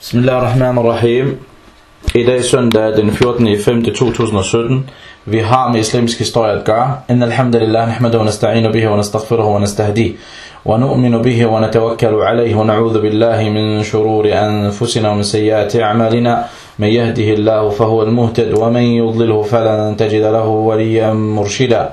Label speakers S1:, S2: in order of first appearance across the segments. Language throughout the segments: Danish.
S1: Bismillahirrahmanirrahim. I dag søndag den 14. 5. 2017. Vi har med islamisk historie at gøre. Inna alhamdulillah nahmadu wa nasta'inu bihi wa nastaghfiruhu wa nastahdi. ونؤمن به ونتوكل عليه ونعوذ بالله من شرور أنفسنا ومن سيئات أعمالنا من يهده الله فهو المهتد ومن يضلله فلن تجد له وليا مرشدا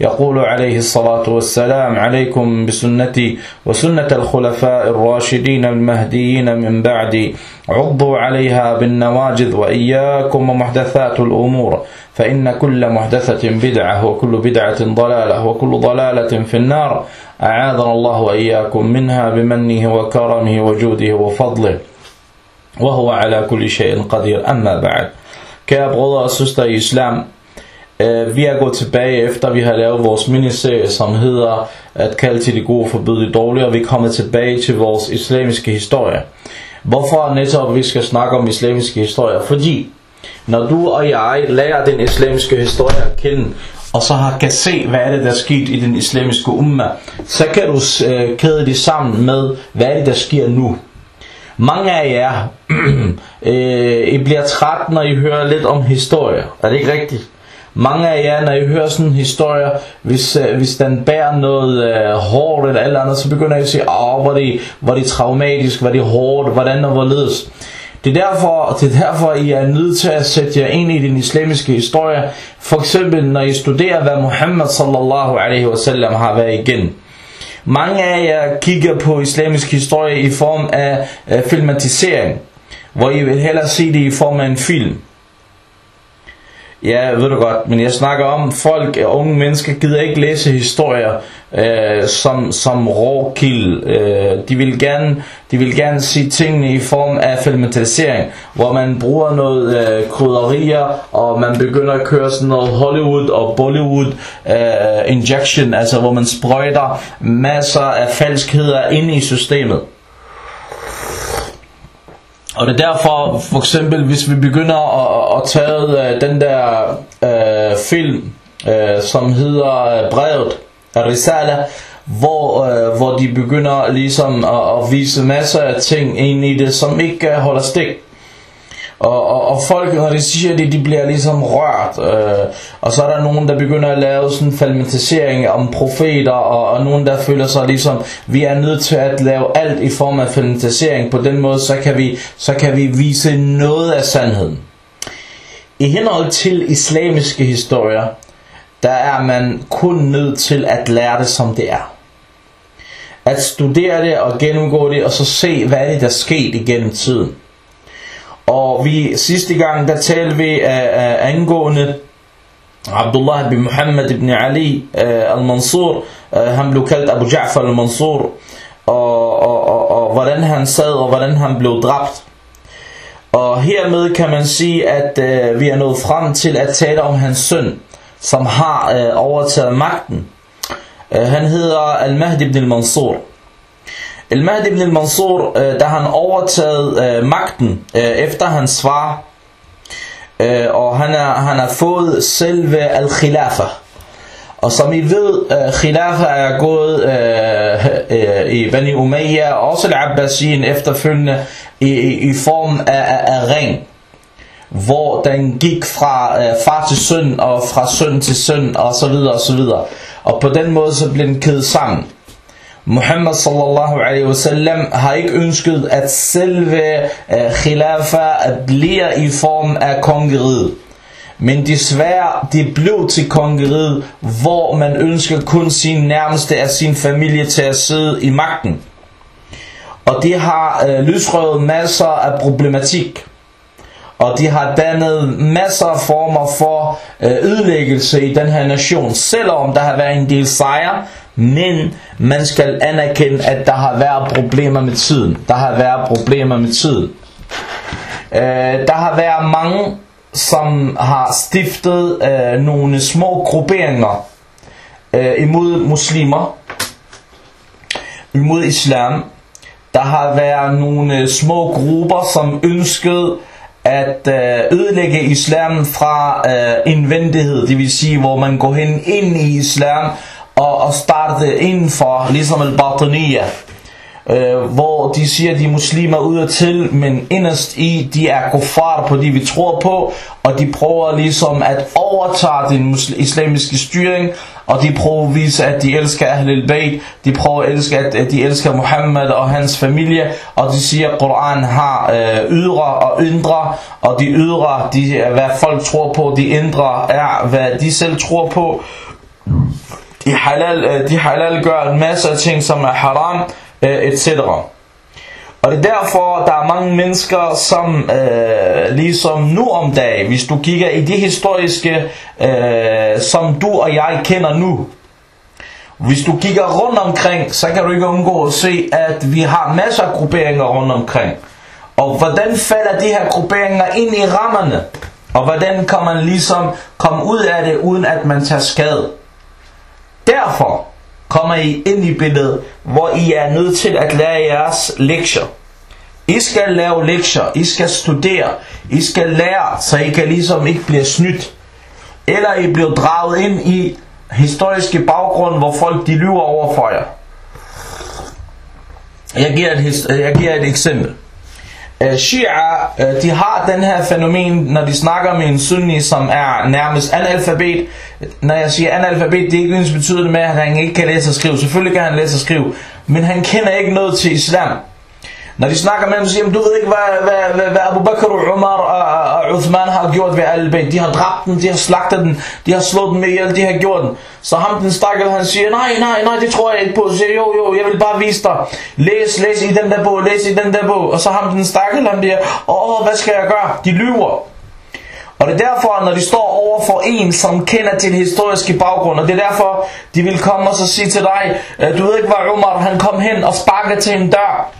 S1: يقول عليه الصلاة والسلام عليكم بسنتي وسنة الخلفاء الراشدين المهديين من بعدي. عضوا عليها بالنواجذ وإياكم ومحدثات الأمور. فإن كل محدثة بدعة وكل بدعة ضلالة وكل ضلالة في النار. أعاذنا الله وإياكم منها بمنه وكرمه وجوده وفضله. وهو على كل شيء قدير. أما بعد. Kære brødre og søstre i vi er gået tilbage efter vi har lavet vores miniserie, som hedder At kalde til de gode forbyde de dårlige, og vi er kommet tilbage til vores islamiske historie. Hvorfor netop vi skal snakke om islamiske historier? Fordi når du og jeg lærer den islamiske historie at kende, og så har, kan se, hvad er det, der er sket i den islamiske umma, så kan du øh, kæde det sammen med, hvad er det, der sker nu. Mange af jer, øh, I bliver træt, når I hører lidt om historie. Er det ikke rigtigt? Mange af jer, når I hører sådan en historie, hvis, øh, hvis den bærer noget øh, hårdt eller alt andet, så begynder I at sige, åh, hvor det, hvor det traumatisk, hvor det hårdt, hvordan og hvorledes. Det er, derfor, det er derfor, I er nødt til at sætte jer ind i den islamiske historie. For eksempel, når I studerer, hvad Muhammad sallallahu alaihi wasallam har været igen. Mange af jer kigger på islamisk historie i form af øh, filmatisering, hvor I vil hellere se det i form af en film. Ja, ved du godt, men jeg snakker om folk, unge mennesker gider ikke læse historier øh, som, som råkild. Øh, de, vil gerne, de vil gerne se tingene i form af filmatisering, hvor man bruger noget øh, krydderier, og man begynder at køre sådan noget Hollywood og Bollywood øh, injection, altså hvor man sprøjter masser af falskheder ind i systemet. Og det er derfor, for eksempel, hvis vi begynder at, at tage uh, den der uh, film, uh, som hedder øh, Brevet af Risala, hvor, uh, hvor de begynder ligesom at, at vise masser af ting ind i det, som ikke uh, holder stik. Og, og, og folk, når de siger det, de bliver ligesom rørt. Øh, og så er der nogen, der begynder at lave sådan en fermentisering om profeter, og, og nogen, der føler sig ligesom, vi er nødt til at lave alt i form af fermentisering. På den måde, så kan vi, så kan vi vise noget af sandheden. I henhold til islamiske historier, der er man kun nødt til at lære det, som det er. At studere det og gennemgå det, og så se, hvad er det, der er sket igennem tiden. Og vi sidste gang, der talte vi uh, uh, angående Abdullah bin Muhammad ibn Ali uh, al-Mansur. Uh, han blev kaldt Abu Ja'far al-Mansur. Og, og, og, og hvordan han sad, og hvordan han blev dræbt. Og hermed kan man sige, at uh, vi er nået frem til at tale om hans søn, som har uh, overtaget magten. Uh, han hedder Al-Mahdi ibn al-Mansur. Al-Mahdi ibn al-Mansur, øh, da han overtaget øh, magten øh, efter hans far, øh, og han, har, han har fået selve al-Khilafa. Og som I ved, øh, Khilafa er gået øh, øh, i Bani Umayya og også al-Abbasin efterfølgende, i, i, i form af, af, af ring. Hvor den gik fra øh, far til søn, og fra søn til søn, og så videre, og så videre. Og på den måde så blev den kædet sammen. Muhammad sallallahu alaihi wasallam har ikke ønsket at selve uh, khilafa bliver i form af kongeriget. Men desværre, det blev til kongeriget, hvor man ønsker kun sin nærmeste af sin familie til at sidde i magten. Og det har øh, løsrøvet masser af problematik. Og de har dannet masser af former for øh, ødelæggelse i den her nation, selvom der har været en del sejre, men man skal anerkende, at der har været problemer med tiden. Der har været problemer med tiden. Øh, der har været mange, som har stiftet øh, nogle små grupperinger øh, imod muslimer, imod islam. Der har været nogle øh, små grupper, som ønskede at øh, ødelægge islam fra øh, indvendighed, det vil sige, hvor man går hen ind i islam og, og starter indenfor, ligesom al-Bataniya, øh, hvor de siger, at de muslimer ud og til, men inderst i, de er kuffar på det, vi tror på, og de prøver ligesom at overtage den islamiske styring, og de prøver at vise, at de elsker Ahlul Bayt, de prøver at elske, at de elsker Muhammad og hans familie, og de siger, at Koran har øh, ydre og indre, og de ydre, de, hvad folk tror på, de indre er, hvad de selv tror på. De halal, øh, de halal gør en masse af ting, som er haram, øh, etc. Og det er derfor, der er mange mennesker, som øh, ligesom nu om dagen, hvis du kigger i de historiske, øh, som du og jeg kender nu, hvis du kigger rundt omkring, så kan du ikke undgå at se, at vi har masser af grupperinger rundt omkring. Og hvordan falder de her grupperinger ind i rammerne? Og hvordan kan man ligesom komme ud af det, uden at man tager skade? Derfor kommer I ind i billedet, hvor I er nødt til at lære jeres lektier. I skal lave lektier, I skal studere, I skal lære, så I kan ligesom ikke blive snydt. Eller I bliver draget ind i historiske baggrund, hvor folk de lyver over for jer. Jeg giver et, jeg giver et eksempel. Øh, Shia, øh, de har den her fænomen, når de snakker med en sunni, som er nærmest analfabet. Når jeg siger analfabet, det er ikke ens betydende med, at han ikke kan læse og skrive. Selvfølgelig kan han læse og skrive, men han kender ikke noget til islam. Når de snakker med dem, siger du ved ikke, hvad, hvad, hvad, hvad Abu Bakr og Umar og Uthman har gjort ved al bayt De har dræbt dem, de har slagtet dem, de har slået dem med ihjel, de har gjort dem. Så ham den stakkel, han siger, nej, nej, nej, det tror jeg ikke på. Så siger, jo, jo, jeg vil bare vise dig. Læs, læs i den der bog, læs i den der bog. Og så ham den stakkel, han bliver, åh, hvad skal jeg gøre? De lyver. Og det er derfor, når de står over for en, som kender til historiske baggrund, og det er derfor, de vil komme og så sige til dig, øh, du ved ikke, hvad Umar, han kom hen og sparkede til en dør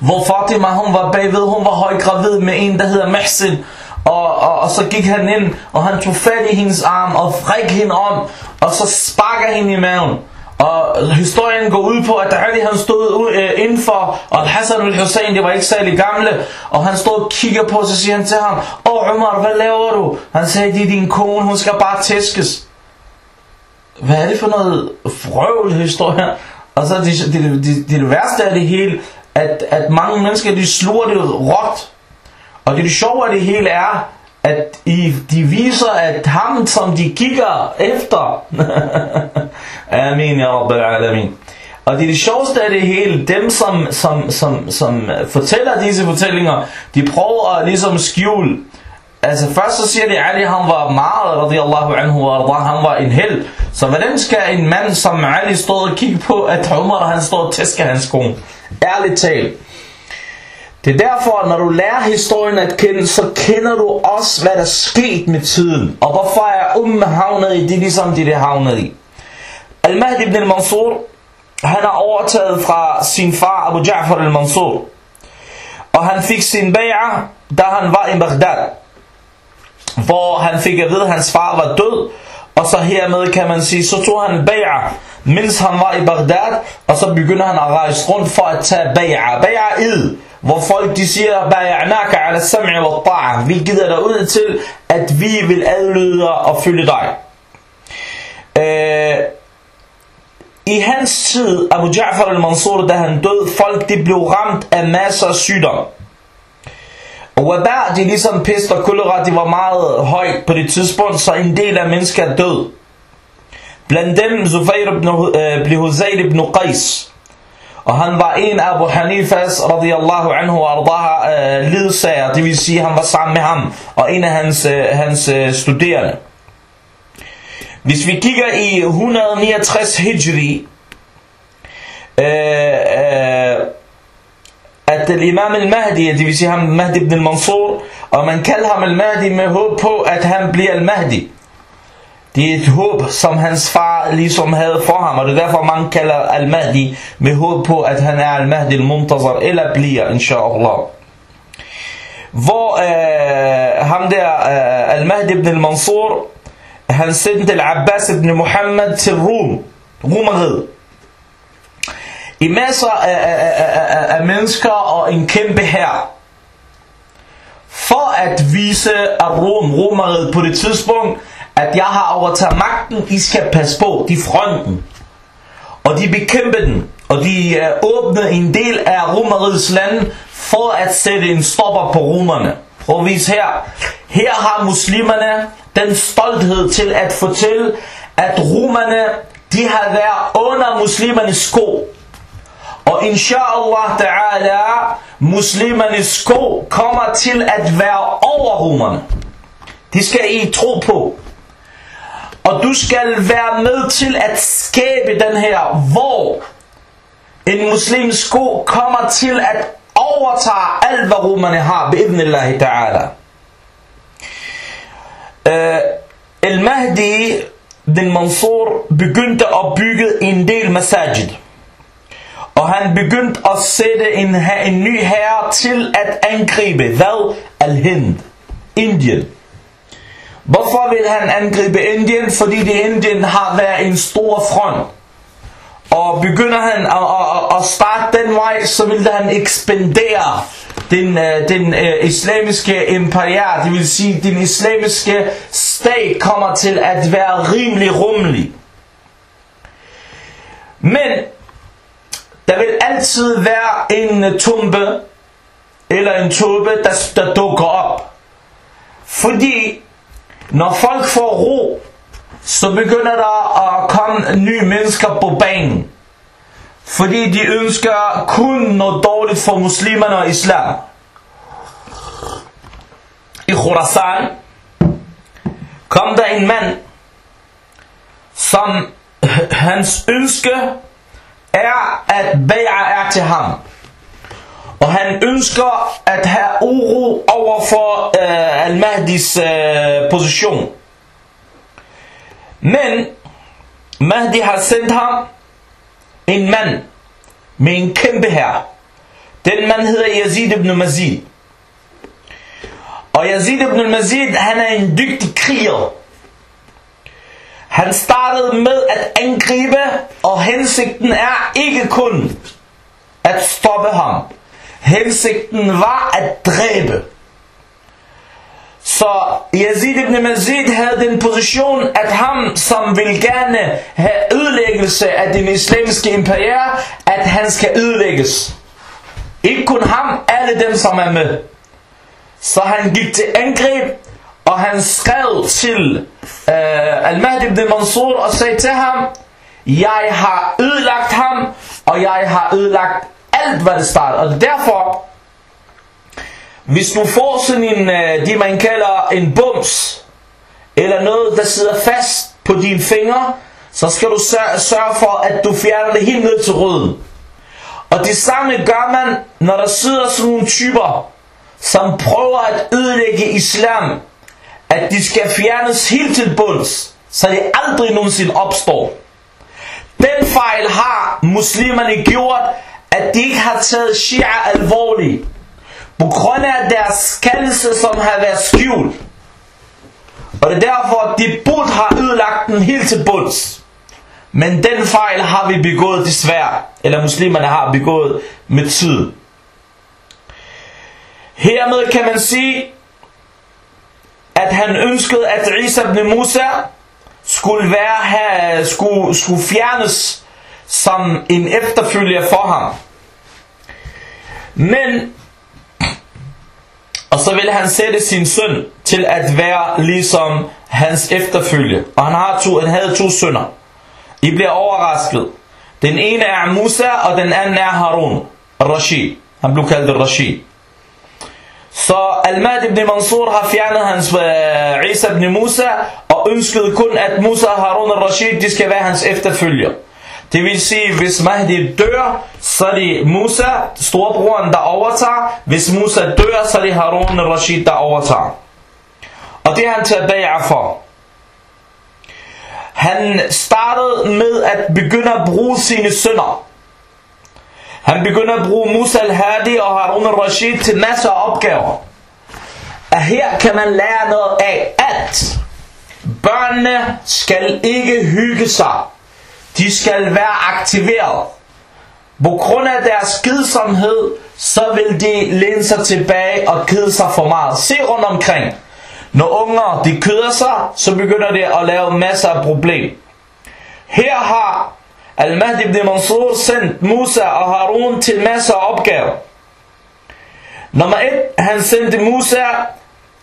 S1: hvor Fatima hun var bagved, hun var højgravid med en, der hedder Mahsin. Og, og, og så gik han ind, og han tog fat i hendes arm og frik hende om, og så sparker hende i maven. Og historien går ud på, at Ali han stod øh, indenfor, og Hassan og Hussein, det var ikke særlig gamle, og han stod og kigger på, så siger han til ham, Åh Umar, hvad laver du? Han sagde, det er din kone, hun skal bare tæskes. Hvad er det for noget frøvl historie? Og så det, det, det, det, det værste af det hele, at, at mange mennesker, de sluger det råt. Og det, det sjove af det hele er, at I, de viser, at ham, som de kigger efter, Amin, ya Rabbal Alamin. Og det er det sjoveste af det hele, dem som, som, som, som fortæller disse fortællinger, de prøver at ligesom skjule. Altså først så siger de, Ali han var meget, radiyallahu anhu, og han var en held. Så hvordan skal en mand som Ali stå og kigge på, at Umar han står og tæsker hans kone? Ærligt talt. Det er derfor, når du lærer historien at kende, så kender du også, hvad der skete med tiden. Og hvorfor er Umme havnet i det, ligesom de er havnet i. Al-Mahdi ibn al-Mansur, han har overtaget fra sin far Abu Ja'far al-Mansur. Og han fik sin bay'ah, da han var i Baghdad. Hvor han fik at vide, at hans far var død. Og så hermed kan man sige, så tog han bay'ah mens han var i Bagdad, og så begynder han at rejse rundt for at tage bay'a. Bay'a id, hvor folk de siger, bay'anaka ala sam'i wa ta'a. Vi gider dig ud til, at vi vil adlyde dig og følge dig. Øh, I hans tid, Abu Ja'far al-Mansur, da han døde, folk de blev ramt af masser af sygdomme. Og wabær, de ligesom pest og kolera, de var meget højt på det tidspunkt, så en del af mennesker er død. Blandt dem Zufair ibn, øh, blev Huzayl ibn Qais. Og han var en af Abu Hanifas radiyallahu anhu ardaha øh, ledsager, det vil sige, han var sammen med ham, og en af hans, øh, hans øh, studerende. Hvis vi kigger i 169 hijri, øh, øh, at imam al-Mahdi, det vil sige ham Mahdi ibn al-Mansur, og man kalder ham al-Mahdi med håb på, at han bliver al-Mahdi. Det er et håb, som hans far ligesom havde for ham, og det er derfor, man kalder Al-Mahdi med håb på, at han er Al-Mahdi al-Muntazar, eller bliver, inshallah. hvor øh, ham der, øh, Al-Mahdi ibn al-Mansur, han sendte Al-Abbas ibn Muhammad til Rom, Romeriet. I masser af, af, af, af mennesker og en kæmpe her. For at vise af Rom, Romeriet på det tidspunkt, at jeg har overtaget magten, I skal passe på, de fronten. Og de bekæmper den, og de øh, åbner en del af Romeriets land for at sætte en stopper på romerne. Prøv at vise her. Her har muslimerne den stolthed til at fortælle, at romerne, de har været under muslimernes sko. Og inshallah ta'ala, muslimernes sko kommer til at være over romerne. De skal I tro på. Og du skal være med til at skabe den her, hvor en muslims sko kommer til at overtage alt, hvad romerne har, bi'idnillahi ta'ala. Øh, uh, El-Mahdi, den Mansur, begyndte at bygge en del masajid. Og han begyndte at sætte en, en ny herre til at angribe, hvad? Al-Hind, Indien. Hvorfor vil han angribe Indien? Fordi det Indien har været en stor front. Og begynder han at, at, at starte den vej, så vil han ekspandere den, øh, den uh, islamiske imperial, det vil sige, den islamiske stat kommer til at være rimelig rummelig. Men der vil altid være en øh, tumpe eller en tube, der, der dukker op. Fordi når folk får ro, så begynder der at komme nye mennesker på banen. Fordi de ønsker kun noget dårligt for muslimerne og islam. I Khurasan kom der en mand, som hans ønske er, at bære er til ham. Og han ønsker at have uro over for øh, Al-Mahdis øh, position. Men Mahdi har sendt ham en mand med en kæmpe her. Den mand hedder Yazid ibn Mazid. Og Yazid ibn Mazid, han er en dygtig kriger. Han startede med at angribe, og hensigten er ikke kun at stoppe ham. Hensigten var at dræbe. Så Yazid ibn Mazid havde den position, at ham, som vil gerne have ødelæggelse af den islamiske imperier, at han skal ødelægges. Ikke kun ham, alle dem, som er med. Så han gik til angreb, og han skrev til øh, Al-Mahdi ibn Mansur og sagde til ham, jeg har ødelagt ham, og jeg har ødelagt alt, hvad det startede. Og derfor, hvis du får sådan en, uh, det man kalder en bums, eller noget, der sidder fast på dine fingre, så skal du sørge for, at du fjerner det helt ned til røden. Og det samme gør man, når der sidder sådan nogle typer, som prøver at ødelægge islam, at de skal fjernes helt til bunds, så det aldrig nogensinde opstår. Den fejl har muslimerne gjort, at de ikke har taget shia alvorligt, på grund af deres kaldelse, som har været skjult. Og det er derfor, at de burde have ødelagt den helt til bunds. Men den fejl har vi begået desværre, eller muslimerne har begået med tid. Hermed kan man sige, at han ønskede, at Isa ibn Musa skulle, være, skulle, skulle fjernes som en efterfølger for ham. Men, og så ville han sætte sin søn til at være ligesom hans efterfølge. Og han, har to, han havde to sønner. I bliver overrasket. Den ene er Musa, og den anden er Harun. Rashid. Han blev kaldt Rashid. Så Al-Mahd ibn Mansur har fjernet hans uh, Isa ibn Musa, og ønskede kun, at Musa og Harun al-Rashid, de skal være hans efterfølger. Det vil sige, hvis Mahdi dør, så er det Musa, storebroren, der overtager. Hvis Musa dør, så er det Harun al-Rashid, der overtager. Og det er han til at for. Han startede med at begynde at bruge sine sønner. Han begynder at bruge Musa al-Hadi og Harun al-Rashid til masser af opgaver. at her kan man lære noget af, at børnene skal ikke hygge sig. De skal være aktiveret. På grund af deres kedsomhed, så vil de læne sig tilbage og kede sig for meget. Se rundt omkring. Når unger de køder sig, så begynder det at lave masser af problem. Her har Al-Mahdi ibn Mansur sendte Musa og Harun til masser af opgaver. Nummer et, han sendte Musa,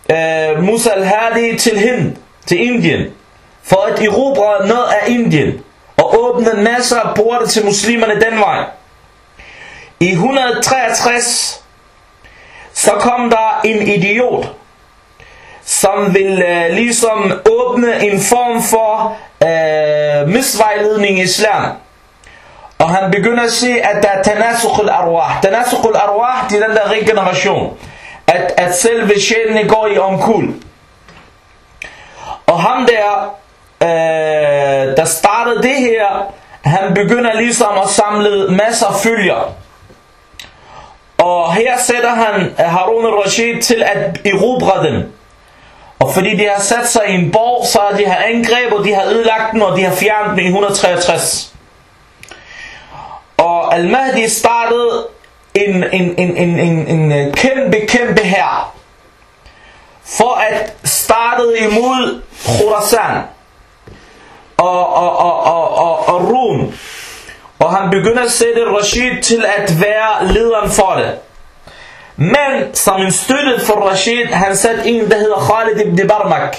S1: uh, Musa al-Hadi til Hind, til Indien, for at erobre noget af Indien, og åbne masser af porte til muslimerne den vej. I 163, så kom der en idiot, som vil uh, ligesom åbne en form for uh, misvejledning i islam. Og han begynder at se, at der er tanasukh al-arwah. Tanasukh al-arwah, det er den der regeneration. At, at selve sjælene går i omkul. Og ham der, øh, der startede det her, han begynder ligesom at samle masser af følger. Og her sætter han øh, Harun al-Rashid til at erobre dem. Og fordi de har sat sig i en borg, så har de har angrebet, de har ødelagt den, og de har fjernet den i 163. Og Al-Mahdi startede en, en, en, en, en, en øh, kæmpe, kæmpe her for at starte imod Khurasan og, og, og, og, og, og Rum. Og han begynder at sætte Rashid til at være lederen for det. Men som en støtte for Rashid, han satte en, der hedder Khalid ibn Barmak.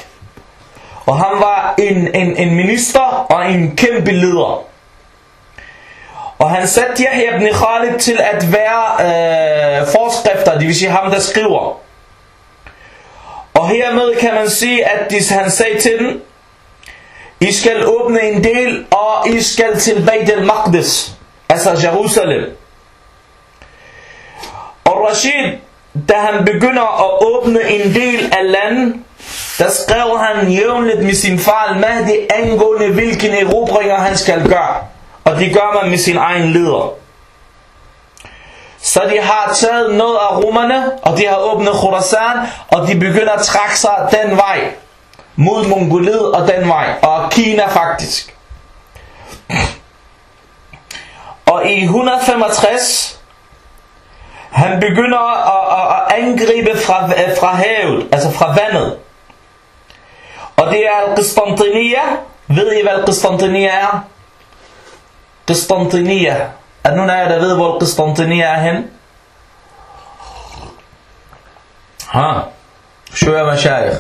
S1: Og han var en, en, en minister og en kæmpe leder. Og han satte Yahya ibn Khalid til at være øh, forskrifter, det vil sige ham, der skriver. Og hermed kan man sige, at de, han sagde til dem, I skal åbne en del, og I skal til Bayt al-Maqdis, altså Jerusalem. Og Rashid, da han begynder at åbne en del af landet, der skrev han jævnligt med sin far al-Mahdi angående hvilken erobringer han skal gøre. Og det gør man med sin egen leder. Så de har taget noget af romerne, og de har åbnet Khorasan, og de begynder at trække sig den vej. Mod Mongoliet og den vej. Og Kina faktisk. Og i 165, han begynder at, at, at angribe fra, øh, fra havet, altså fra vandet. Og det er Al-Qistantiniya. Ved I hvad Al-Qistantiniya er? Qistantiniya. Er der nogen af jer, der ved, hvor Qistantiniya er hen? Ha. Sjø Mashaykh.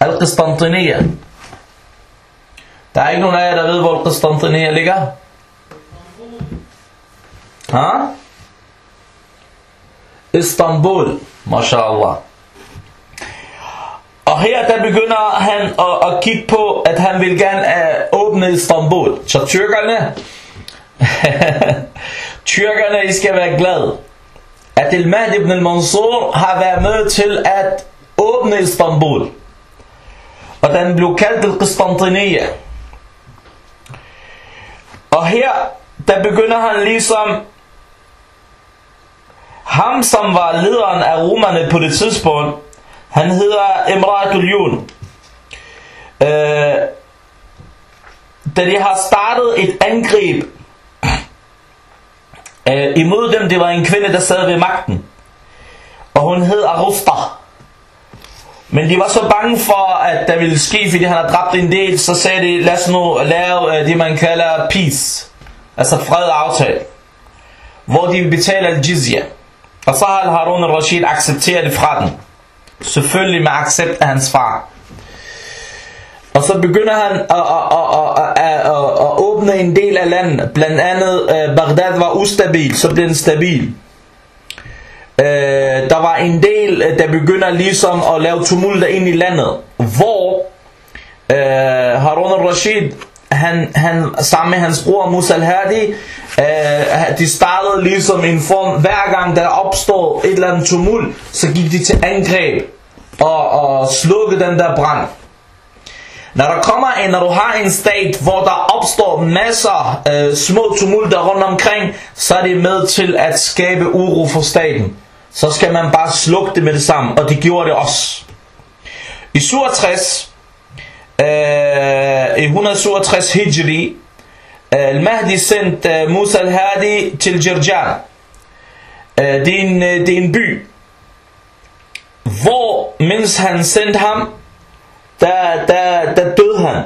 S1: Al-Qistantiniya. Der er ikke nogen af jer, der ved, hvor Qistantiniya ligger? Ha? Istanbul. MashaAllah. Og her der begynder han at, at kigge på, at han vil gerne uh, åbne Istanbul. Så tyrkerne, tyrkerne I skal være glade, at Al-Mahdi ibn al-Mansur har været med til at åbne Istanbul. Og den blev kaldt Al-Qistantiniya. Og her, der begynder han ligesom ham som var lederen af romerne på det tidspunkt, han hedder Emratul Yun. Øh, da de har startet et angreb øh, imod dem, det var en kvinde, der sad ved magten. Og hun hed Arusta. Men de var så bange for, at der ville ske, fordi han har dræbt en del, så sagde de, lad os nu lave øh, det, man kalder peace. Altså fred og aftale. Hvor de betaler jizya. Og så har Harun al-Rashid accepteret det fra den. Selvfølgelig med accept af hans far. Og så begynder han at, at, at, at, at, åbne en del af landet. Blandt andet øh, Bagdad var ustabil, så blev den stabil. Øh, der var en del, øh, der begynder ligesom at lave tumulter ind i landet. Hvor øh, Harun al-Rashid han, han, sammen med hans bror Musa al-Hadi, øh, de startede ligesom en form, hver gang der opstod et eller andet tumult, så gik de til angreb og, og slukkede den der brand. Når der kommer en, når du har en stat, hvor der opstår masser øh, små tumulter rundt omkring, så er det med til at skabe uro for staten. Så skal man bare slukke det med det samme, og det gjorde det også. I 67, øh, i 167 Hijri, øh, Al-Mahdi sendte øh, Musa al-Hadi til Jirjan. Øh, det, er en, øh, det er en by, hvor mens han sendte ham, der, der, der døde han.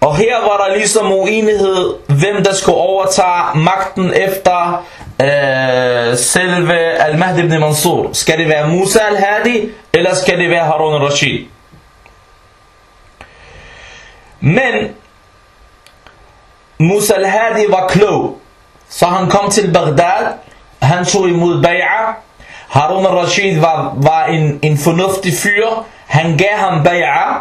S1: Og her var der ligesom uenighed, hvem der skulle overtage magten efter øh, selve Al-Mahdi ibn Mansur. Skal det være Musa al-Hadi, eller skal det være Harun al-Rashid? Men Musa al-Hadi var klog, så han kom til Baghdad, han tog imod Bay'a, Harun al-Rashid var, var en, en fornuftig fyr, han gav ham Bay'a,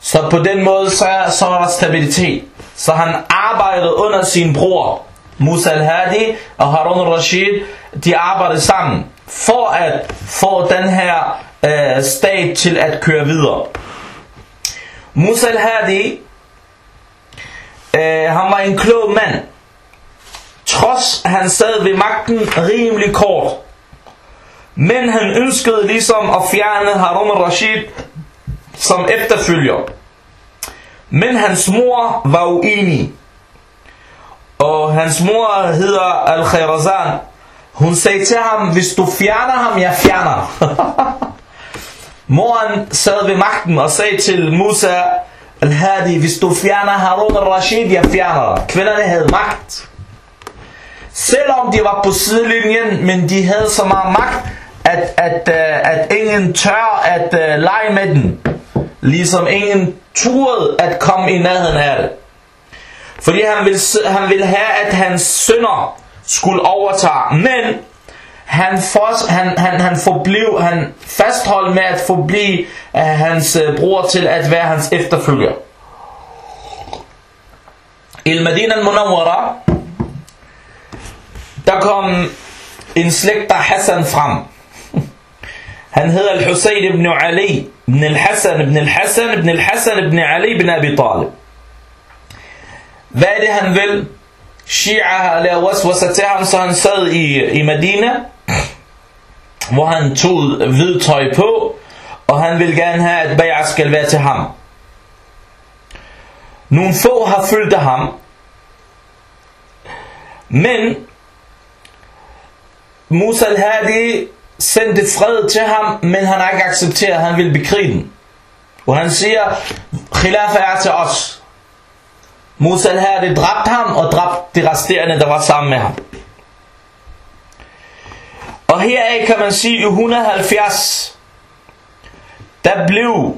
S1: så på den måde så, så var der stabilitet. Så han arbejdede under sin bror, Musa al-Hadi og Harun al-Rashid, de arbejdede sammen for at få den her øh, stat til at køre videre. Musa al-Hadi, øh, han var en klog mand. Trods han sad ved magten rimelig kort. Men han ønskede ligesom at fjerne Harun al-Rashid som efterfølger. Men hans mor var uenig. Og hans mor hedder Al-Khairazan. Hun sagde til ham, hvis du fjerner ham, jeg fjerner. Moren sad ved magten og sagde til Musa Al-Hadi, hvis du fjerner Harun al-Rashid, jeg fjerner dig. Kvinderne havde magt. Selvom de var på sidelinjen, men de havde så meget magt, at, at, at, at ingen tør at uh, lege med den. Ligesom ingen turde at komme i nærheden af det. Fordi han ville, han ville have, at hans sønner skulle overtage. Men han, for, han, han, han, forblev, han fastholdt med at forblive uh, hans uh, bror til at være hans efterfølger. I Medina al-Munawwara, der kom en slægter Hassan frem. Han hedder Al-Hussein ibn Ali ibn al-Hassan ibn al-Hassan ibn al-Hassan ibn Ali ibn Abi Talib. Hvad er det han vil? Shia har lavet waswasa til ham, så han sad i, i Medina, hvor han tog hvid tøj på, og han vil gerne have, at bay'ah skal være til ham. Nogle få har fulgt ham, men Musa al-Hadi sendte fred til ham, men han har ikke accepteret, at han vil bekrige den. Og han siger, khilafa er til os. Musa al-Hadi dræbte ham, og dræbte de resterende, der var sammen med ham. Og heraf kan man sige, i 170, der blev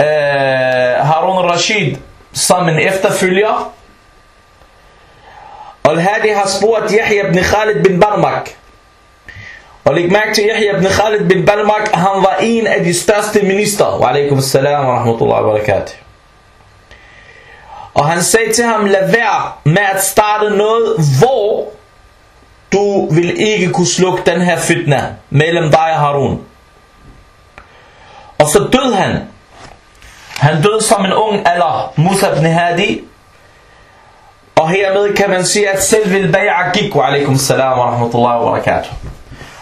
S1: øh, Harun al-Rashid som en efterfølger. Og al-Hadi har spurgt Yahya ibn Khalid bin Barmak, og læg mærke til Yahya ibn Khalid bin Balmak, han var en af de største minister. Wa alaikum salam wa rahmatullahi wa barakatuh. Og han sagde til ham, lad være med at starte noget, hvor du vil ikke kunne slukke den her fitna mellem dig og Harun. Og så døde han. Han døde som en ung alder, Musa ibn Hadi. Og hermed kan man sige, at selv vil bay'a gik, wa alaikum salam wa rahmatullahi wa barakatuh.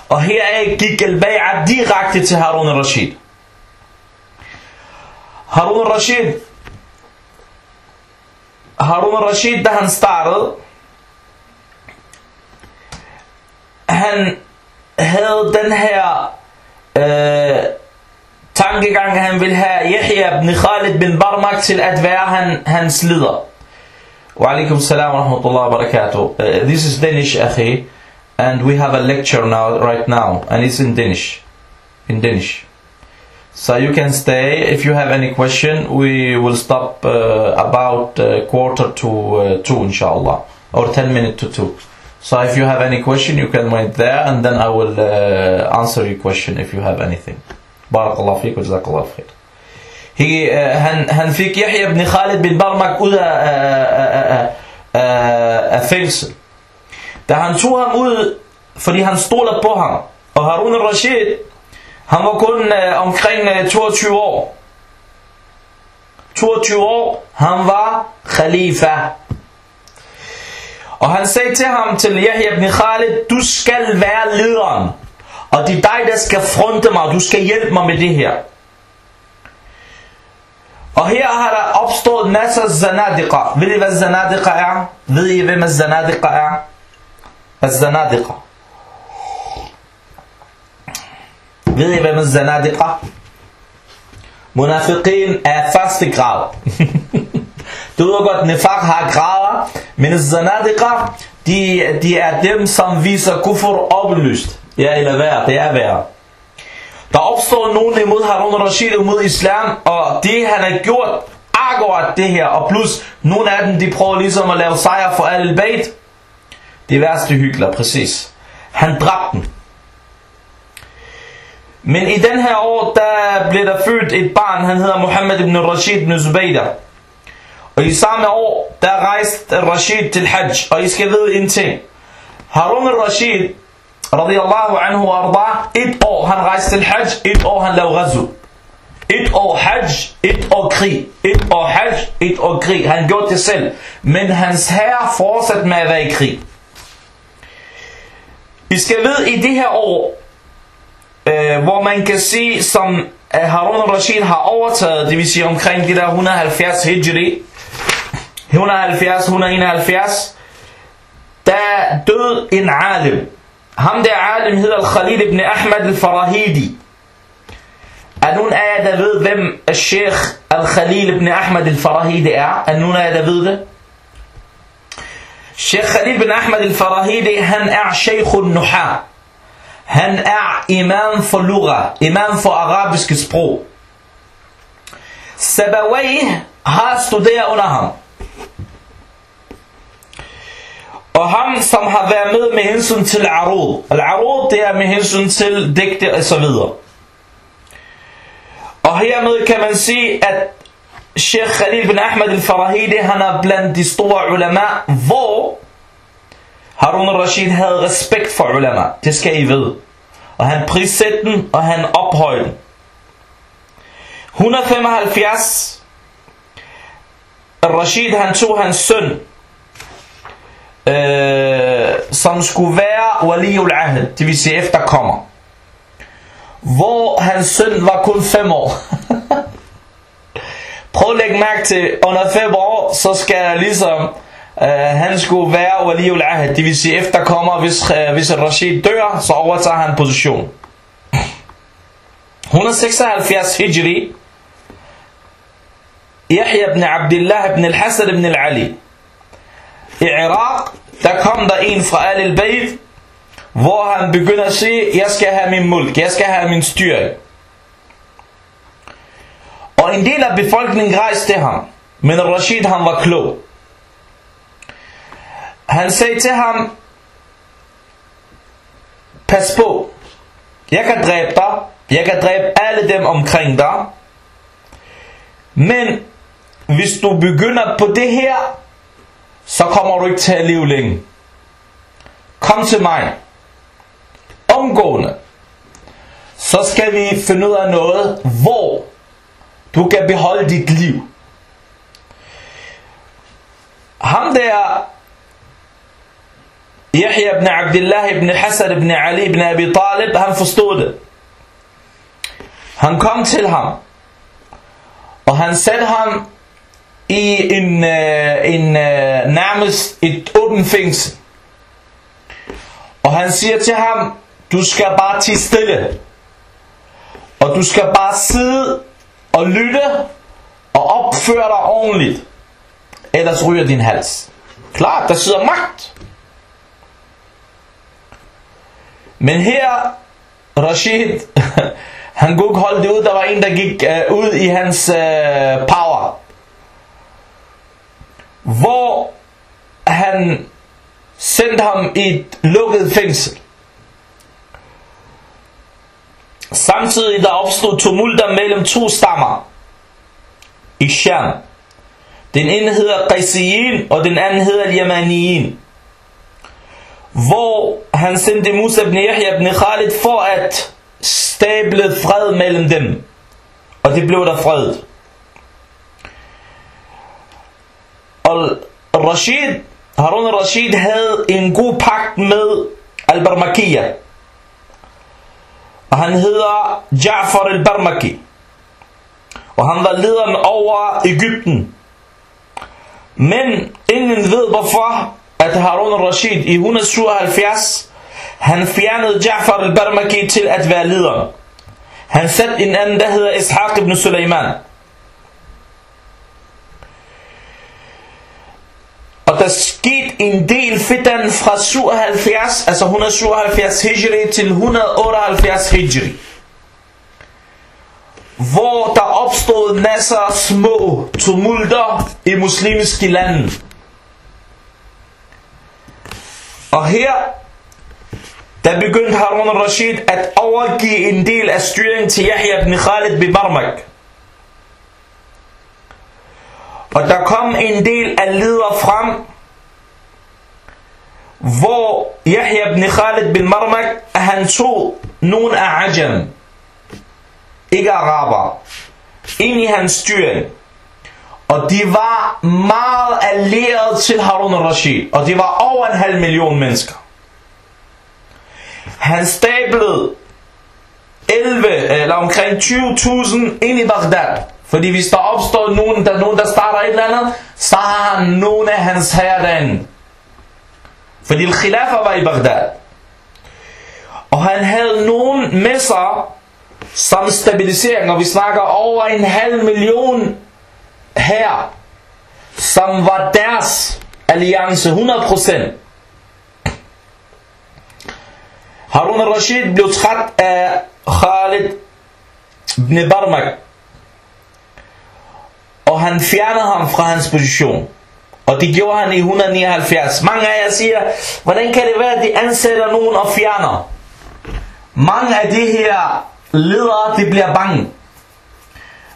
S1: Og heraf gik al-bay'a direkte til Harun al-Rashid. Harun al-Rashid, Harun al-Rashid, da han startede, han havde den her øh, tankegang, han ville have Yahya ibn Khalid bin Barmak til at være han, hans leder. Wa alaikum salam wa rahmatullahi wa barakatuh. Uh, this is Danish, akhi. And we have a lecture now right now and it's in Danish. In Danish. So you can stay. If you have any question we will stop uh, about uh, quarter to uh, two inshallah. Or 10 minutes to two. So if you have any question you can wait there and then I will uh, answer your question if you have anything. Barakallahu fik wa jazakallahu khair He, uh, han, han fik Yahya ibn Khalid bin da han tog ham ud, fordi han stolede på ham. Og Harun al-Rashid, han var kun øh, omkring øh, 22 år. 22 år, han var khalifa. Og han sagde til ham, til Yahya ibn Khalid, du skal være lederen. Og det er dig, der skal fronte mig, og du skal hjælpe mig med det her. Og her har der opstået masser af zanadiqa. Ved I, hvad zanadiqa er? Ved I, hvem zanadiqa er? Zanadiqa. Ved I, hvem zanadiqa? Munafiqin er første grad. du ved godt, nifaq har grader, men zanadiqa, de, de er dem, som viser kufur oplyst. Ja, eller værd, det er værd. Der opstår nogen imod Harun Rashid imod islam, og det han har gjort akkurat det her, og plus nogle af dem, de prøver ligesom at lave sejr for al bait det værste hykler, præcis. Han dræbte dem. Men i den her år, der blev der født et barn, han hedder Muhammad ibn Rashid ibn Zubaydah. Og i samme år, der rejste Rashid til Hajj, og I skal vide en ting. Harun al-Rashid, radiyallahu anhu arda, et år han rejste til Hajj, et år han lavede ghazu. Et år Hajj, et år krig. Et år Hajj, et år krig. Han gjorde det selv. Men hans herre fortsatte med at være i krig. Vi skal vide, i det her år, øh, hvor man kan se, som øh, Harun al-Rashid har overtaget, det vil sige omkring de der 170 hijri, 170-171, der døde en alim. Ham der alim hedder Khalid ibn Ahmad al-Farahidi. Er nogen af jer, der ved, hvem Sheikh al-Khalil ibn Ahmad al-Farahidi er? Er nogen af jer, der ved det? Sheikh Khalil bin Ahmad al-Farahidi, han er Sheikh al-Nuha. Han er imam for lugha, imam for arabiske sprog. Sabawai har studeret under ham. Og ham, som har været med med hensyn til arud. Al-arud, det er med hensyn til digte og så videre. Og hermed kan man sige, at Sheikh Khalil bin Ahmad al-Farahidi, han er blandt de store ulama, hvor Harun al-Rashid havde respekt for ulama. Det skal I vide. Og han prissætte den, og han ophøjede den. 175 Rashid han tog hans søn øh, som skulle være waliul ahd, det vil sige efterkommer. Hvor hans søn var kun 5 år. Prøv at lægge mærke til, under fem år, så skal ligesom, øh, han skulle være waliul Ahad. det vil sige efterkommer, hvis, øh, hvis Rashid dør, så overtager han position. 176 hijri, Yahya ibn Abdullah ibn al-Hasan ibn al-Ali. I Irak, der kom der en fra Al-Bayt, hvor han begynder at sige, jeg skal have min mulk, jeg skal have min styring. Og en del af befolkningen rejste ham, men Rashid han var klog. Han sagde til ham, pas på, jeg kan dræbe dig, jeg kan dræbe alle dem omkring dig, men hvis du begynder på det her, så kommer du ikke til at leve længe. Kom til mig. Omgående. Så skal vi finde ud af noget, hvor du kan beholde dit liv. Ham der, Yahya ibn Abdullah ibn Hassan ibn Ali ibn Abi Talib, han forstod det. Han kom til ham, og han satte ham i en, øh, en øh, nærmest et åbent fængsel. Og han siger til ham, du skal bare tige stille. Og du skal bare sidde og lytte og opføre dig ordentligt. Ellers ryger din hals. Klart, der sidder magt. Men her, Rashid, han kunne ikke holde det ud. Der var en, der gik øh, ud i hans øh, power hvor han sendte ham i et lukket fængsel. Samtidig der opstod tumulter mellem to stammer i Sham. Den ene hedder Qaisiyin, og den anden hedder Yamaniyin. Hvor han sendte Musa ibn Yahya ibn Khalid for at stable fred mellem dem. Og det blev der fred. Og Rashid, Harun Rashid havde en god pagt med al-Barmakiyah og han hedder Ja'far al-Barmaki. Og han var lederen over Ægypten. Men ingen ved hvorfor, at Harun al-Rashid i 177, han fjernede Ja'far al-Barmaki til at være lederen. Han satte en anden, der hedder Ishaq ibn Sulaiman. Og der skete en del fitan fra 77, altså 177 hijri til 178 hijri. Hvor der opstod masser af små tumulter i muslimske lande. Og her, der begyndte Harun al-Rashid at overgive en del af styringen til Yahya ibn Khalid bin Barmak. Og der kom en del af ledere frem, hvor Yahya ibn Khalid bin Marmak, han tog nogle af Ajam, ikke araber, ind i hans styring. Og de var meget allieret til Harun al-Rashid, og de var over en halv million mennesker. Han stablede 11 eller omkring 20.000 ind i Baghdad. Fordi hvis der opstår nogen, der, nogen, der starter et eller andet, så har han nogen af hans herrer derinde. Fordi al-Khilafa var i Baghdad. Og han havde nogen med sig som stabilisering, og vi snakker over en halv million her, som var deres alliance 100%. Harun al-Rashid blev træt af Khalid ibn Barmak, og han fjernede ham fra hans position. Og det gjorde han i 179. Mange af jer siger, hvordan kan det være, at de ansætter nogen og fjerner? Mange af de her ledere, de bliver bange.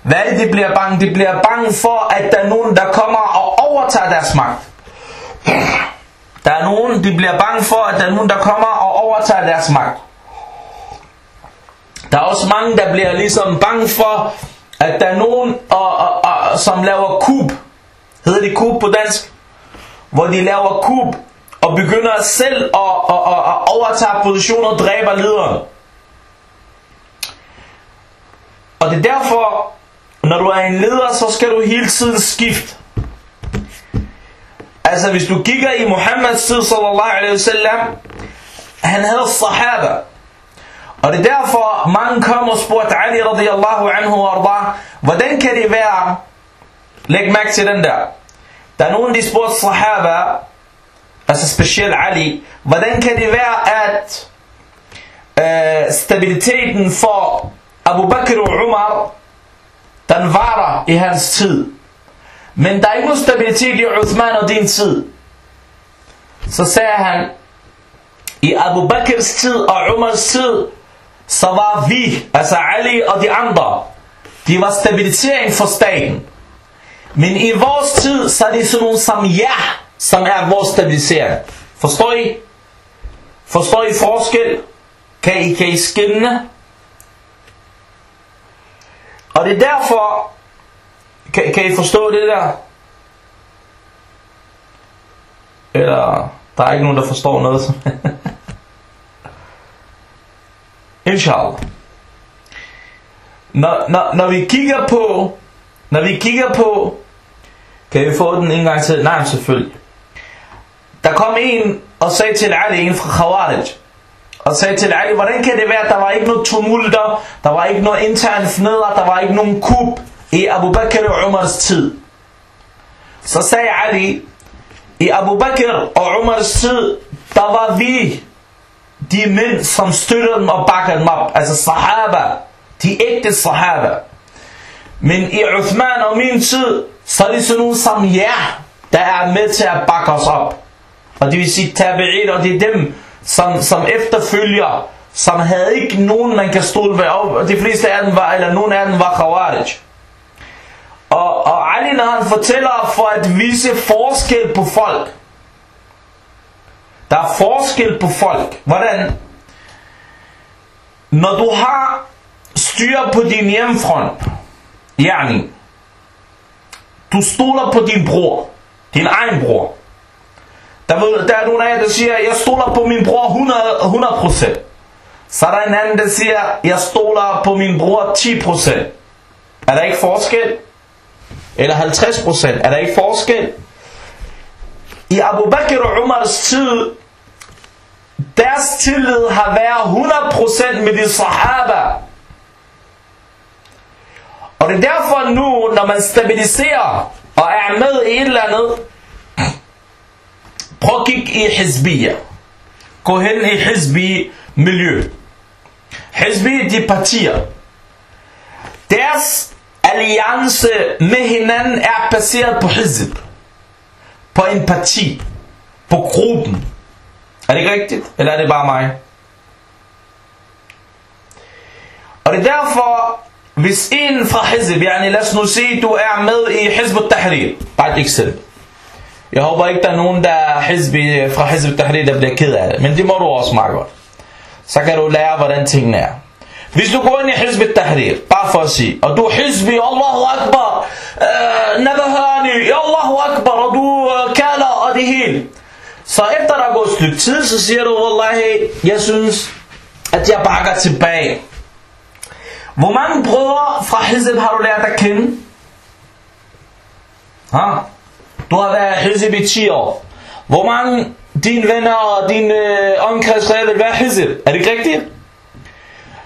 S1: Hvad er det, de bliver bange? De bliver bange for, at der er nogen, der kommer og overtager deres magt. Der er nogen, de bliver bange for, at der er nogen, der kommer og overtager deres magt. Der er også mange, der bliver ligesom bange for, at der er nogen, og, og, og, som laver kub. Hedder det kub på dansk? Hvor de laver kub og begynder selv at, at, at, at overtage positioner og dræber lederen. Og det er derfor, når du er en leder, så skal du hele tiden skifte. Altså hvis du kigger i Muhammeds tid, sallallahu alaihi wasallam, han havde sahaba. Og det er derfor, mange kom og spurgte Ali radiyallahu anhu og arda, hvordan kan det være, læg mærke til den der, der er nogen, de spurgte sahaba, altså specielt Ali, hvordan kan det være, at øh, stabiliteten for Abu Bakr og Umar, den varer i hans tid. Men der er ikke nogen stabilitet i Uthman og din tid. Så sagde han, i Abu Bakrs tid og Umars tid, så var vi, altså Ali og de andre, de var stabilisering for staten. Men i vores tid, så er det sådan nogle som jer, som er vores stabilisering. Forstår I? Forstår I forskel? Kan I, kan I skinne? Og det er derfor, kan, kan I forstå det der? Eller, der er ikke nogen, der forstår noget. Inshallah. Når, når, når vi kigger på, når vi kigger på, kan vi få den en gang til? Nej, selvfølgelig. Der kom en og sagde til Ali, en fra Khawarij, og sagde til Ali, hvordan kan det være, at der var ikke noget tumulter, der var ikke noget intern fneder, der var ikke nogen kub i Abu Bakr og Umars tid. Så sagde Ali, i Abu Bakr og Umars tid, der var vi, de mænd, som støttede dem og bakkede dem op, altså sahaba, de ægte sahaba. Men i Uthman og min tid, så er det sådan nogen som jer, der er med til at bakke os op. Og det vil sige tabi'in, og det er dem, som, som efterfølger, som havde ikke nogen, man kan stole ved. Og de fleste af dem var, eller nogen af dem var khawarij. Og, og Ali, når han fortæller for at vise forskel på folk. Der er forskel på folk. Hvordan? Når du har styr på din hjemfront, yani, du stoler på din bror, din egen bror. Der, der er nogen af jer, der siger, jeg stoler på min bror 100%. 100%. Så er der en anden, der siger, jeg stoler på min bror 10%. Er der ikke forskel? Eller 50%, er der ikke forskel? I Abu Bakr og Umars tid, deres tillid har været 100% med de sahaba. Og det er derfor nu, når man stabiliserer og er med i et eller andet, prøv at kigge i Hizbiya. Gå hen i Hizbi miljø. Hizbi, de partier. Deres alliance med hinanden er baseret på Hizb. På en parti. På gruppen. Er det ikke rigtigt? Eller er det bare mig? Og det er derfor, hvis en fra Hizb, yani lad os nu sige, du er med i Hizb al-Tahrir. Bare et eksempel. Jeg håber ikke, der er nogen, der er hizbi, fra Hizb al-Tahrir, der bliver ked af det. Men det må du også meget godt. Så kan du lære, hvordan tingene er. Hvis du går ind i Hizb al-Tahrir, bare for at sige, og du er hizbi, Allahu Akbar, øh, Nabahani, Allahu Akbar, og du øh, kalder og det hele. Så efter der er gået et stykke tid, så siger du, Wallahi, jeg synes, at jeg bakker tilbage. Hvor mange brødre fra Hizb har du lært at kende? Ha? Du har været Hizb i 10 år. Hvor mange dine venner og din øh, omkreds vil være Hizb? Er det ikke rigtigt?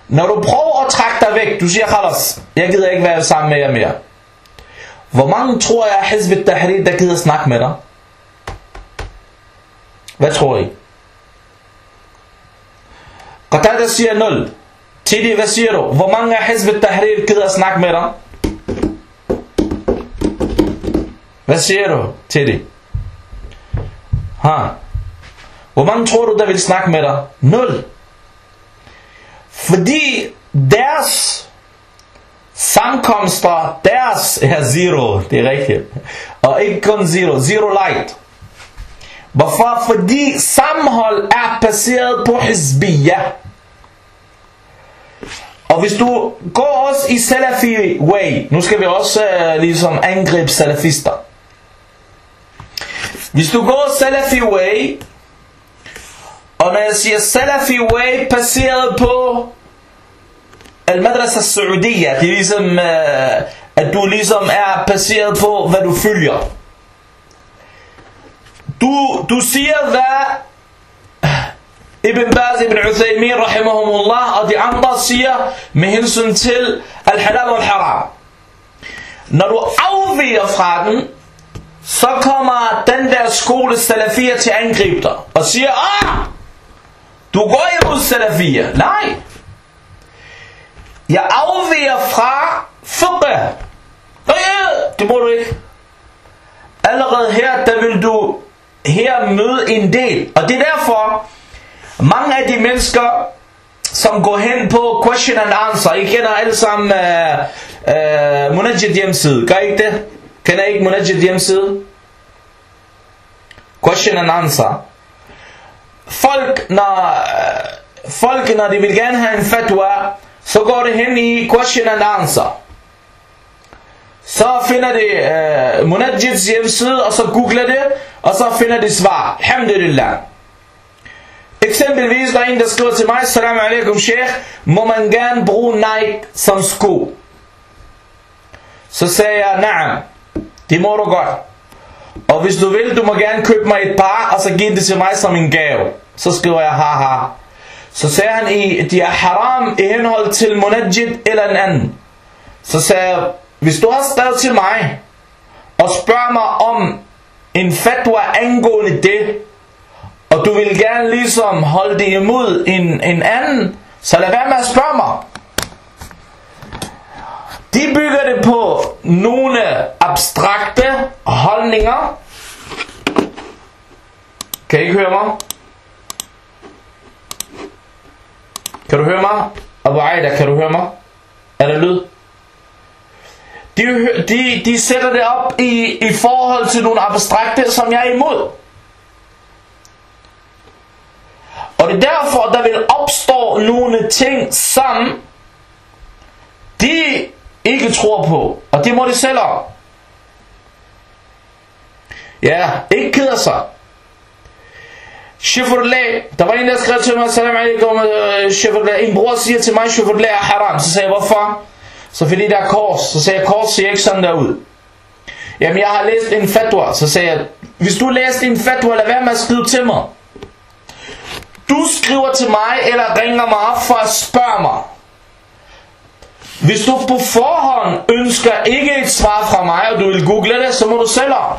S1: Når du prøver at trække dig væk, du siger, Khalas, jeg gider ikke være sammen med jer mere. Hvor mange tror jeg er Hizb Tahrir, der gider snakke med dig? Hvad tror I? Qatada siger 0. Tidi, hvad siger du? Hvor mange af Hizb Tahrir gider snakke med dig? Hvad siger du, Teddy? Ha? Hvor mange tror du, der vil snakke med dig? 0. Fordi deres samkomster, deres er zero, det er rigtigt. Og ikke kun zero, zero light. Hvorfor? Fordi sammenhold er baseret på hizbiya. Og hvis du går også i Salafi way, nu skal vi også uh, ligesom angribe salafister. Hvis du går Salafi way, og når jeg siger Salafi way, baseret på Al-Madrasa Saudiya, det er ligesom, uh, at du ligesom er baseret på, hvad du følger. Du, du siger, hvad Ibn Baz, Ibn Uthaymin, rahimahumullah, og de andre siger med hensyn til al-halal og al-haram. Når du afviger fra den, så kommer den der skole salafier til at angribe dig og siger, ah, du går imod salafier. Nej. Jeg afviger fra fiqh. Nej, det må du ikke. Allerede her, der vil du her møde en del. Og det er derfor, mange af de mennesker, som går hen på question and answer, I kender alle sammen øh, øh, uh, uh, Munajid hjemmeside, gør I ikke det? Kender I ikke Munajid hjemmeside? Question and answer. Folk, når, uh, folk, når de vil gerne have en fatwa, så går det hen i question and answer. Så finder de uh, Munajjids hjemmeside, og så googler det, og så finder de svar. Alhamdulillah. Eksempelvis, der er en, der skriver til mig, Salam alaikum, sheikh, må man gerne bruge Nike som sko? Så sagde jeg, nej, det må du godt. Og hvis du vil, du må gerne købe mig et par, og så give det til mig som en gave. Så skriver jeg, haha. Så sagde han, i, de er haram i henhold til Munajjid eller en anden. Så sagde jeg, hvis du har skrevet til mig, og spørger mig om en fatwa angående det, og du vil gerne ligesom holde det imod en, en anden, så lad være med at spørge mig. De bygger det på nogle abstrakte holdninger. Kan I ikke høre mig? Kan du høre mig? Abu Aida, kan du høre mig? Er der lyd? De, de, de sætter det op i, i forhold til nogle abstrakte, som jeg er imod. Og det er derfor, der vil opstå nogle ting, som de ikke tror på. Og det må de selv om. Ja, ikke keder sig. Chevrolet. Der var en, der skrev til mig, salam alaikum, øh, uh, Chevrolet. En bror siger til mig, Chevrolet er haram. Så sagde jeg, hvorfor? Så fordi der er kors. Så sagde jeg, kors ser ikke sådan der ud. Jamen, jeg har læst en fatwa. Så sagde jeg, hvis du læste en fatwa, lad være med at skrive til mig. Du skriver til mig, eller ringer mig op for at spørge mig. Hvis du på forhånd ønsker ikke et svar fra mig, og du vil google det, så må du selv om.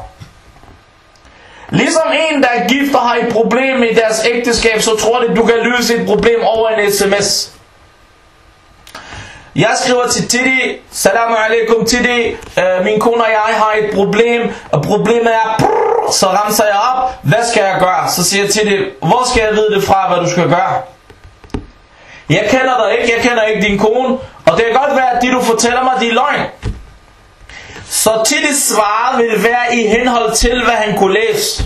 S1: Ligesom en, der er gift og har et problem i deres ægteskab, så tror det, du kan løse et problem over en sms. Jeg skriver til Tidi, salam alaikum Tidi, øh, min kone og jeg har et problem, og problemet er, brrr, så ramser jeg op, hvad skal jeg gøre? Så siger Tidi, hvor skal jeg vide det fra, hvad du skal gøre? Jeg kender dig ikke, jeg kender ikke din kone, og det kan godt være, at det du fortæller mig, det er løgn. Så Tidis svar vil være i henhold til, hvad han kunne læse.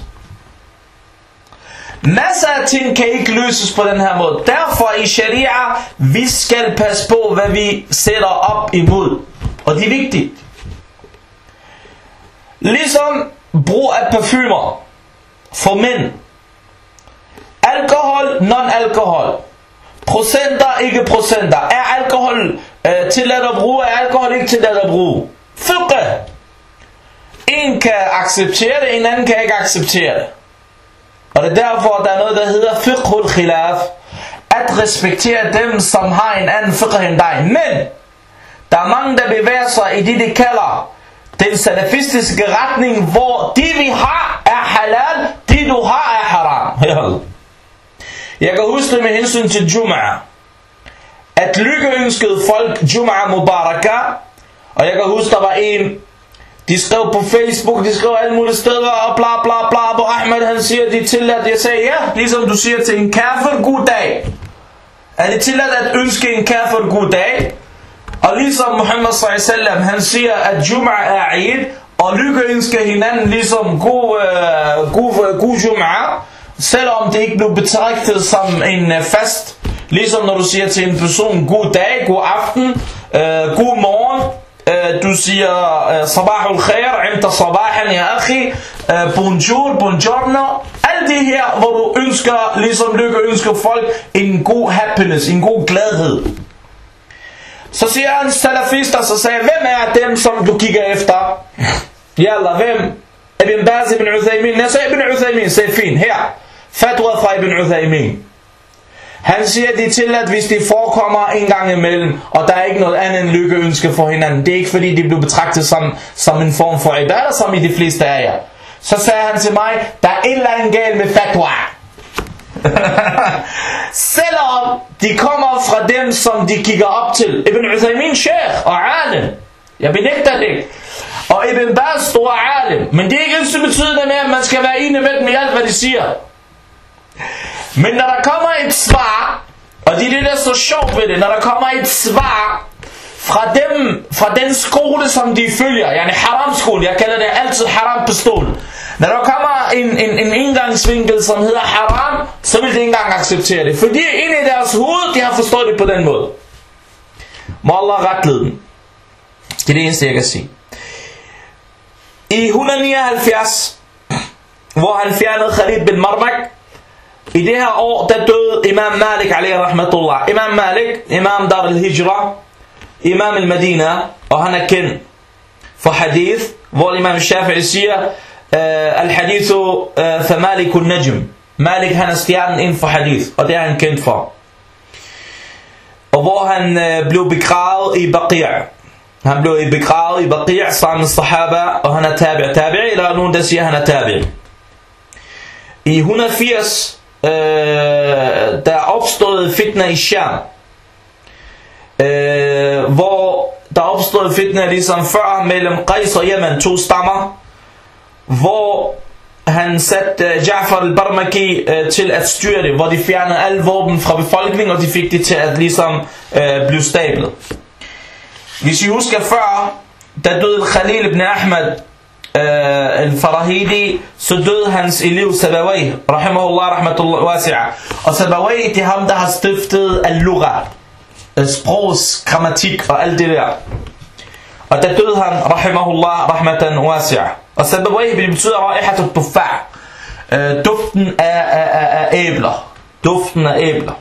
S1: Masser af ting kan ikke løses på den her måde. Derfor i sharia, vi skal passe på, hvad vi sætter op imod. Og det er vigtigt. Ligesom brug af parfumer for mænd. Alkohol, non-alkohol. Procenter, ikke procenter. Er alkohol øh, tilladt at bruge, er alkohol ikke tilladt at bruge. Fiqh. En kan acceptere det, en anden kan ikke acceptere det. Og det er derfor, der er noget, der hedder fiqhul khilaf. At respektere dem, som har en anden fiqh end dig. Men, der er mange, der bevæger sig i det, de kalder den salafistiske retning, hvor det vi har er halal, det du har er haram. Jeg kan huske det med hensyn til Jum'ah. At lykkeønskede folk Jum'ah Mubaraka, og jeg kan huske, der var en, de skrev på Facebook, de skrev alle mulige steder, og bla bla bla, hvor Ahmed han siger, de er tilladt. Jeg sagde, ja, ligesom du siger til en kafir, god dag. Er det tilladt at ønske en kafir god dag? Og ligesom Muhammad sallallahu han siger, at Jum'a er Eid, og lykkeønsker hinanden ligesom god, øh, god, øh, god Jum'a, selvom det ikke blev betragtet som en øh, fast. Ligesom når du siger til en person, god dag, god aften, øh, god morgen, Øh, du siger øh, sabah al-khair, imta sabahan ya akhi, øh, bonjour, buongiorno. Alt det her, hvor du ønsker, ligesom lykke ønsker folk en god happiness, en god gladhed. Så siger han salafister, så sagde hvem er dem, som du kigger efter? Yalla, hvem? Ibn Baz, Ibn Uthaymin. Jeg sagde Ibn Uthaymin, sagde fint, her. Fatwa fra Ibn Uthaymin. Han siger, det er tilladt, hvis det forekommer en gang imellem, og der er ikke noget andet end lykkeønske for hinanden. Det er ikke fordi, de blev betragtet som, som en form for ibadah, som i de fleste af jer. Så sagde han til mig, der er et eller andet galt med fatwa. Selvom de kommer fra dem, som de kigger op til. Ibn Uthaymin sheikh og alim. Jeg benægter det ikke. Og Ibn Baz store alim. Men det er ikke ens betydende med, at man skal være enig med dem i alt, hvad de siger. Men når der kommer et svar, og det er det, der er så sjovt ved det, når der kommer et svar fra dem, fra den skole, som de følger, yani haram skole, jeg kalder det altid haram pistol. Når der kommer en, en, en indgangsvinkel, som hedder haram, så vil de ikke engang acceptere det. Fordi inde i deres hoved, de har forstået det på den måde. Må Allah retlede dem. Det er det eneste, jeg kan sige. I 179, hvor han fjernede Khalid bin Marmak, i det her år, der døde Imam Malik alaihi rahmatullah. Imam Malik, Imam Dar al-Hijra, Imam al-Madina, og han er kendt for hadith, hvor Imam Shafi'i siger, al-hadithu fa Malik al-Najm. Malik han er stjernen inden for hadith, og det er han kendt for. Og hvor han blev begravet i Baqi'. Han blev begravet i Baqi' sammen med sahaba, og han er tabi' tabi' eller nogen der siger, han er tabi' I 180 øh, der er opstået fitna i Sham. Øh, hvor der opstod fitna ligesom før mellem Qais og Yemen, to stammer. Hvor han satte uh, Ja'far al-Barmaki uh, til at styre det, hvor de fjernede alle våben fra befolkningen, og de fik det til at ligesom uh, blive stablet. Hvis I husker før, da døde Khalil ibn Ahmad øh, al-Farahidi, så døde hans elev Sabawai, rahimahullah, rahmatullah wasi'a. Og Sabawai, det er ham, der har stiftet al-Lugha, eh, sprogs, grammatik og alt det der. Og der døde han, rahimahullah, rahmatan wasi'a. Og Sabawai, det betyder raihat al-tuffah. Eh, øh, duften af, af, af, af æbler. Duften af æbler.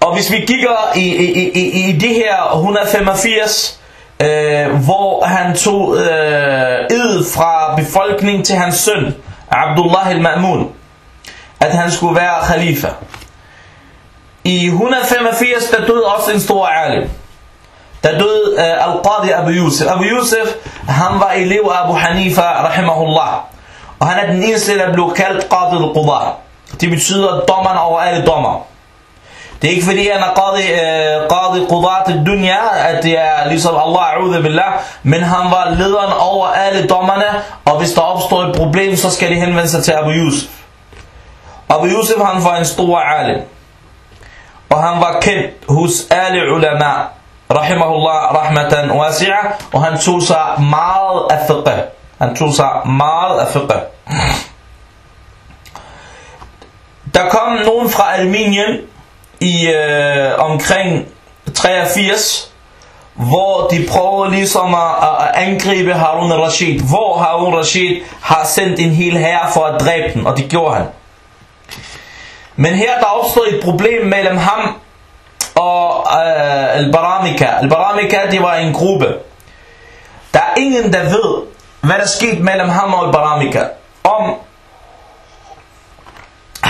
S1: Og hvis vi kigger i, i, i, i det her 185, øh, hvor han tog øh, ed fra befolkningen til hans søn, Abdullah al-Ma'mun, at han skulle være khalifa. I 185, der døde også en stor alim. Der døde øh, Al-Qadi Abu Yusuf. Abu Yusuf, han var elev af Abu Hanifa, rahimahullah. Og han er den eneste, der blev kaldt Qadi al-Qudar. Det betyder dommeren over alle dommer. Det er ikke fordi, han er Qadi, uh, qadi qudat al-dunya, at det er ligesom Allah, a'udhu billah, men han var lederen over alle dommerne, og hvis der opstår et problem, så skal de henvende sig til Abu Yusuf. Abu Yusuf, han var en stor alim. Og han var kendt hos alle ulama, rahimahullah rahmatan wasi'a, og han tog sig meget af fiqh. Han tog sig meget af fiqh. Der kom nogen fra Armenien i øh, omkring 83, hvor de prøver ligesom at, at angribe Harun al-Rashid, hvor Harun al-Rashid har sendt en hel herre for at dræbe den, og det gjorde han. Men her der opstod et problem mellem ham og øh, Al-Baramika. Al-Baramika, det var en gruppe. Der er ingen, der ved, hvad der skete mellem ham og Al-Baramika. Om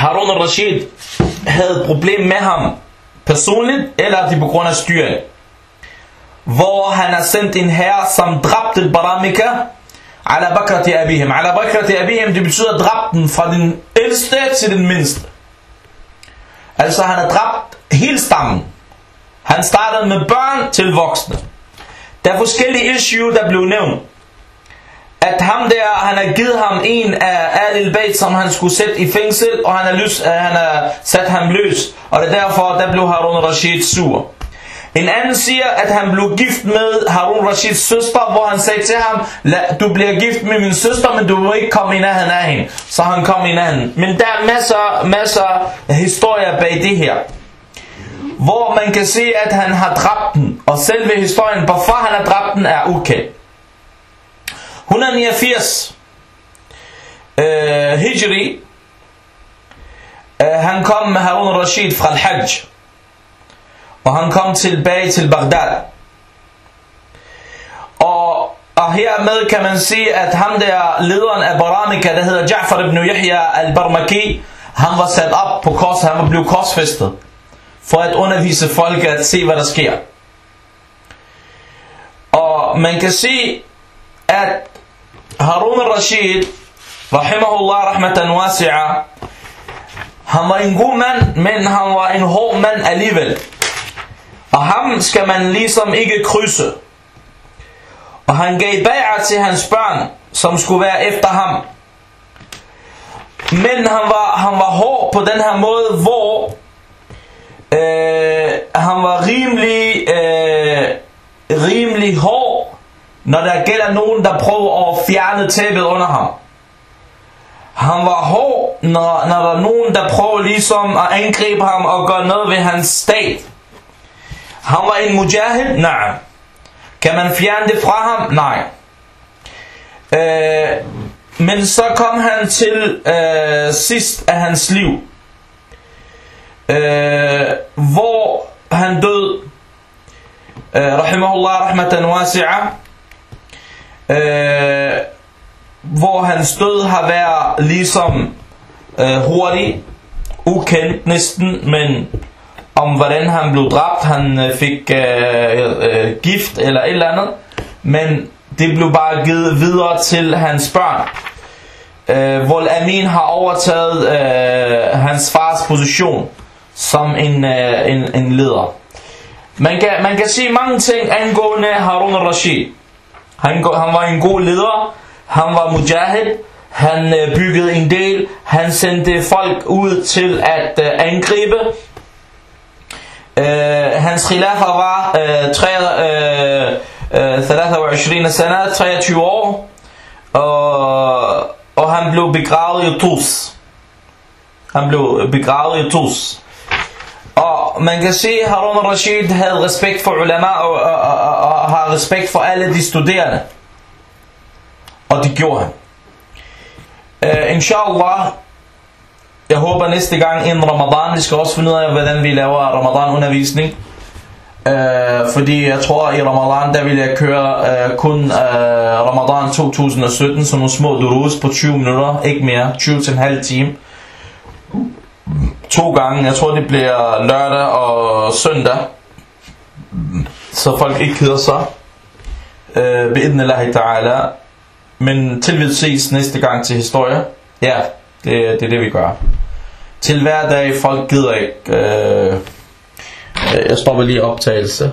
S1: Harun al-Rashid havde et problem med ham personligt, eller det på grund af styring. Hvor han har sendt en herre, som dræbte Baramika, ala bakrati abihim. Ala bakrati abihim, det betyder dræbten fra den ældste til den mindste. Altså han har dræbt hele stammen. Han startede med børn til voksne. Der er forskellige issue, der blev nævnt. At ham der, han har givet ham en af al bayt som han skulle sætte i fængsel, og han har, løs, øh, han har sat ham løs. Og det er derfor, der blev Harun Rashid sur. En anden siger, at han blev gift med Harun Rashids søster, hvor han sagde til ham, du bliver gift med min søster, men du vil ikke komme i nærheden af hende. Så han kom i nærheden. Men der er masser, masser historier bag det her. Hvor man kan se, at han har dræbt den. Og selve historien, hvorfor han har dræbt den, er ukendt. 189 øh, eh, Hijri, øh, han kom med Harun Rashid fra Al-Hajj og han kom tilbage til Bagdad. Og, og hermed kan man sige, at ham der lederen af Baramika, der hedder Ja'far ibn Yahya al-Barmaki, han var sat op på kors, han var blevet korsfæstet, for at undervise folk at se, hvad der sker. Og man kan se, at Harun al-Rashid, rahimahullah rahmatan wasi'a, han var en god mand, men han var en hård mand alligevel. Og ham skal man ligesom ikke krydse. Og han gav bager til hans børn, som skulle være efter ham. Men han var, han var hård på den her måde, hvor øh, han var rimelig, øh, rimelig hård, når der gælder nogen, der prøver at fjerne tæppet under ham. Han var hård, når, når der er nogen, der prøver ligesom at angribe ham og gøre noget ved hans stat. Han var en mujahid? Nej. Kan man fjerne det fra ham? Nej. Øh, men så kom han til øh, sidst af hans liv, øh, hvor han død, øh, rahimahullah rahmatan wasi'a, øh, hvor hans død har været ligesom øh, hurtig, ukendt næsten, men om hvordan han blev dræbt, han øh, fik øh, øh, gift eller et eller andet, men det blev bare givet videre til hans børn. Øh, hvor Amin har overtaget øh, hans fars position som en, øh, en, en leder. Man kan, man kan sige mange ting angående Harun al-Rashid. Han, han var en god leder, han var mujahid, han øh, byggede en del, han sendte folk ud til at øh, angribe, Øh, hans khilafa var øh, 3, uh, 23 sana, 23 år, og, og han blev begravet i Tus. Han blev øh, begravet i Tus. Og man kan se, at Harun al-Rashid havde respekt for ulama og, og, og, og har respekt for alle de studerende. Og det gjorde han. Uh, inshallah, jeg håber næste gang inden Ramadan, vi skal også finde ud af, hvordan vi laver Ramadan-undervisning. Uh, fordi jeg tror, i Ramadan, der vil jeg køre uh, kun uh, Ramadan 2017, som nogle små durus på 20 minutter, ikke mere, 20 til en halv time. To gange, jeg tror det bliver lørdag og søndag, så folk ikke keder sig. Øh, uh, Bi'idnillahi ta'ala. Men til vi ses næste gang til historie. Ja, det, det er det vi gør. Til hver dag, folk gider ikke. Øh, jeg stopper lige optagelse.